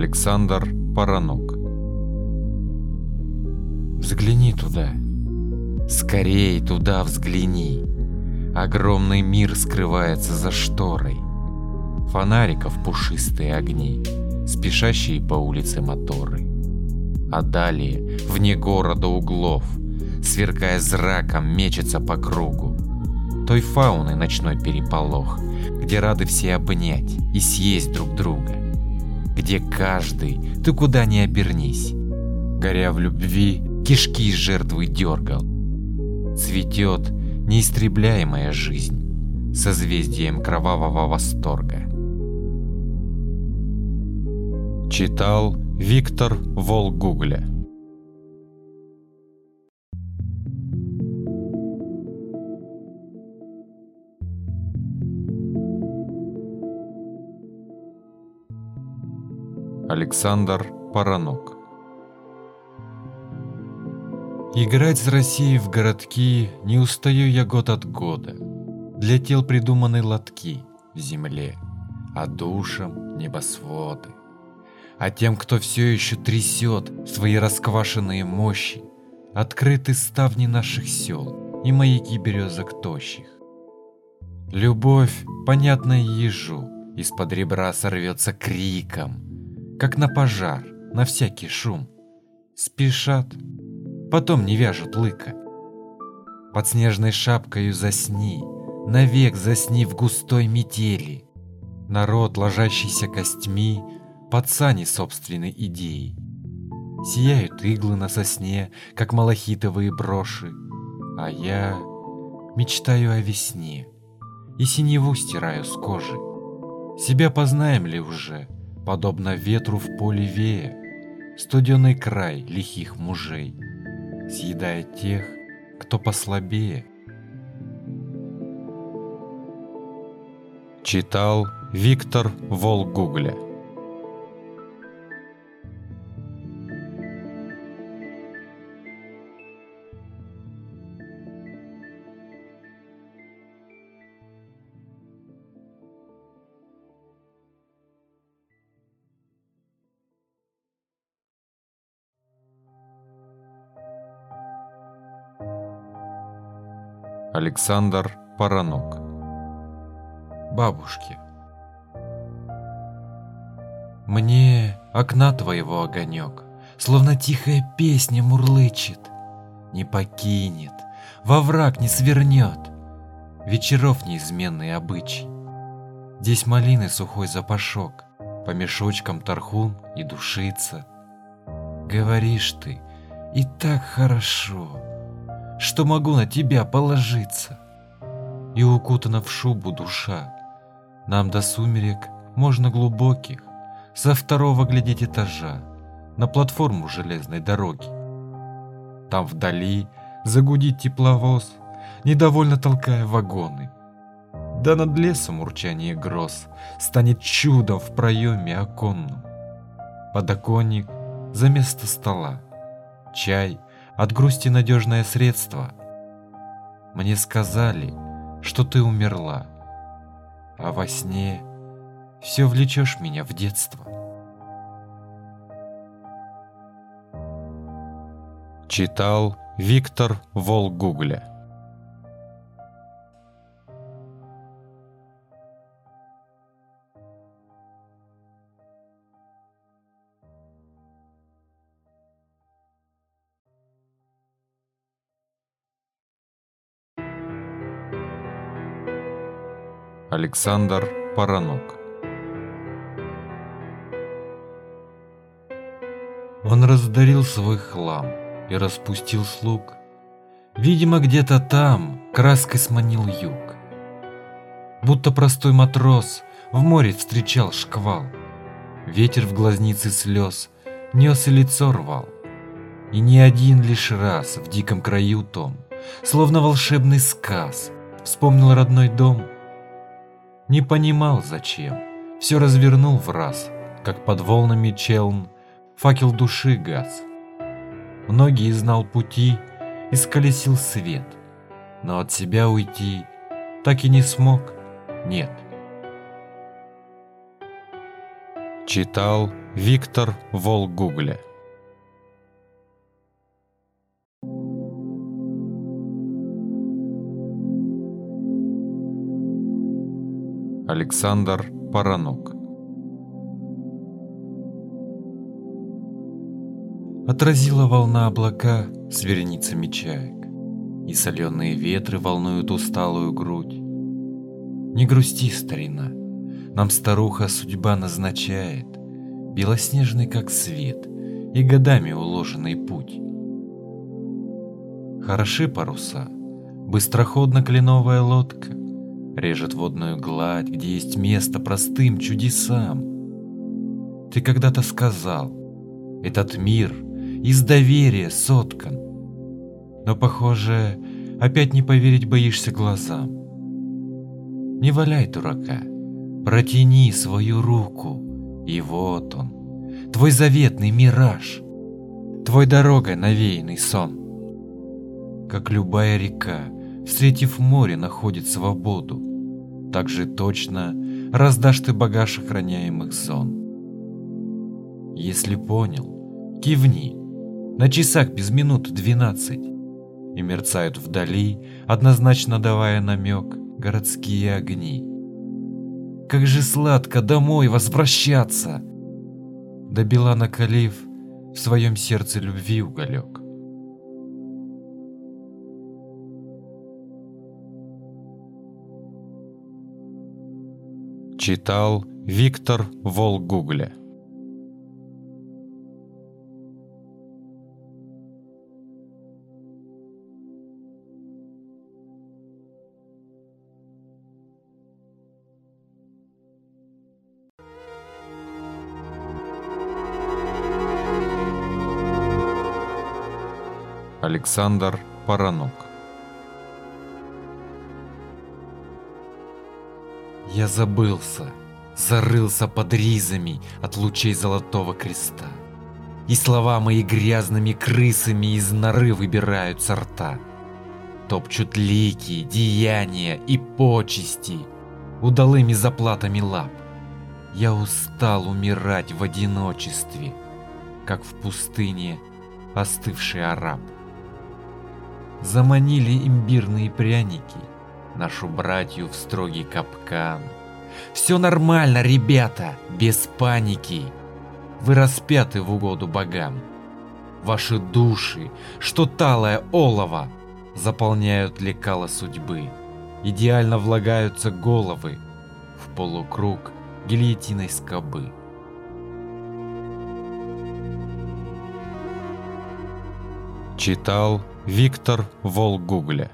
Александр Паранок Взгляни туда. Скорей туда взгляни. Огромный мир скрывается за шторой. Фонариков пушистые огни, спешащие по улице моторы. А далее, вне города углов, сверкая зраком, мечется по кругу. Той фауны ночной переполох, где рады все обнять и съесть друг друга. Где каждый, ты куда ни обернись, горя в любви, кишки жертвы дергал. Цветет неистребляемая жизнь созвездием кровавого восторга. Читал Виктор Волгугля Александр Паранок Играть с Россией в городки не устаю я год от года. Для тел придуманы лотки в земле, а душам небосводы. А тем, кто все еще трясет свои расквашенные мощи, открыты ставни наших сел и маяки березок тощих. Любовь, понятная ежу, из-под ребра сорвется криком, как на пожар, на всякий шум. Спешат, потом не вяжут лыка. Под снежной шапкою засни, навек засни в густой метели. Народ, ложащийся костьми, под сани собственной идеи. Сияют иглы на сосне, как малахитовые броши, а я мечтаю о весне и синеву стираю с кожи. Себя познаем ли уже, подобно ветру в поле вея, студеный край лихих мужей — съедая тех, кто послабее. Читал Виктор Волгугля Александр Паранок. Бабушки. Мне окна твоего огонек, Словно тихая песня мурлычет, Не покинет, во враг не свернет, Вечеров неизменный обычай. Здесь малины сухой запашок, По мешочкам тархун и душица. Говоришь ты, и так хорошо, что могу на тебя положиться. И укутана в шубу душа. Нам до сумерек можно глубоких, со второго глядеть этажа, на платформу железной дороги. Там вдали загудит тепловоз, недовольно толкая вагоны. Да над лесом урчание гроз станет чудом в проеме оконном. Подоконник за место стола, чай — от грусти надежное средство. Мне сказали, что ты умерла, а во сне все влечешь меня в детство. Читал Виктор Волгугля Александр Паранок Он раздарил свой хлам и распустил слуг. Видимо, где-то там краской сманил юг. Будто простой матрос в море встречал шквал. Ветер в глазнице слез нес и лицо рвал. И не один лишь раз в диком краю том, словно волшебный сказ, вспомнил родной дом — не понимал зачем, все развернул в раз, как под волнами челн, факел души газ. Многие знал пути, исколесил свет, но от себя уйти так и не смог, нет. Читал Виктор Волгугля Александр Паранок Отразила волна облака с вереницами чаек, И соленые ветры волнуют усталую грудь. Не грусти, старина, нам старуха судьба назначает Белоснежный, как свет, и годами уложенный путь. Хороши паруса, быстроходна кленовая лодка, Режет водную гладь, где есть место простым чудесам. Ты когда-то сказал, этот мир из доверия соткан. Но, похоже, опять не поверить боишься глазам. Не валяй дурака, протяни свою руку, и вот он, твой заветный мираж, твой дорогой навеянный сон. Как любая река, встретив море, находит свободу, так же точно раздашь ты багаж охраняемых зон. Если понял, кивни, на часах без минут двенадцать, и мерцают вдали, однозначно давая намек, городские огни. Как же сладко домой возвращаться! Добила накалив в своем сердце любви уголек. Читал Виктор Волгугля Александр Паранок Я забылся, зарылся под ризами от лучей золотого креста. И слова мои грязными крысами из норы выбирают сорта. Топчут лики, деяния и почести удалыми заплатами лап. Я устал умирать в одиночестве, как в пустыне остывший араб. Заманили имбирные пряники, нашу братью в строгий капкан. Все нормально, ребята, без паники. Вы распяты в угоду богам. Ваши души, что талое олово, заполняют лекала судьбы. Идеально влагаются головы в полукруг гильотиной скобы. Читал Виктор Волгугля